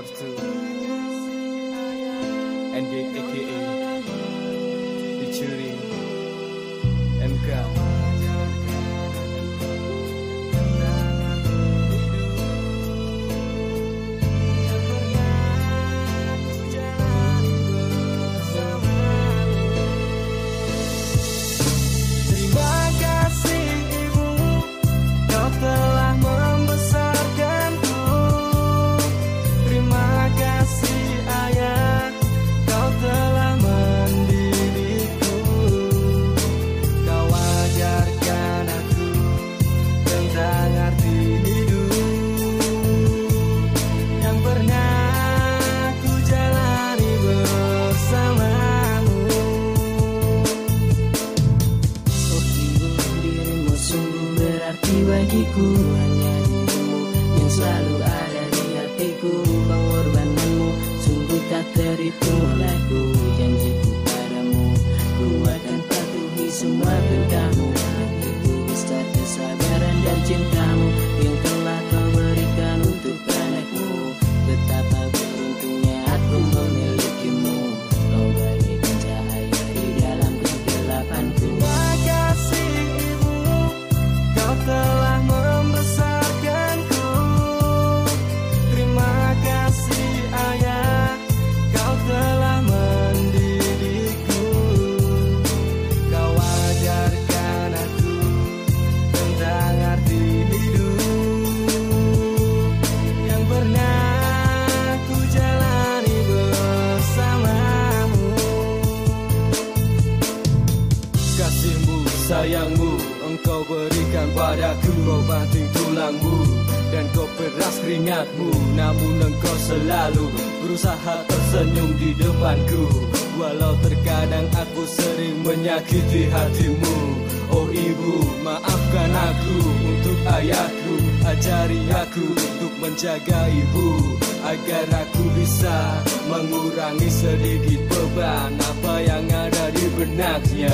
out to. ND aka hanya dirimu yang selalu ada di hatiku pengorbananmu. Sungguh tak terhitung olehku janjiku padamu. Ku akan patuhi semua perintahmu. Itu besar kesabaran dan cintamu Engkau berikan padaku Kau banting tulangmu Dan kau peras keringatmu. Namun engkau selalu Berusaha tersenyum di depanku. Walau terkadang aku sering menyakiti hatimu. Oh ibu maafkan aku Untuk ayahku. Ajari aku untuk menjaga ibu Agar aku bisa mengurangi sedikit beban Apa yang ada di benaknya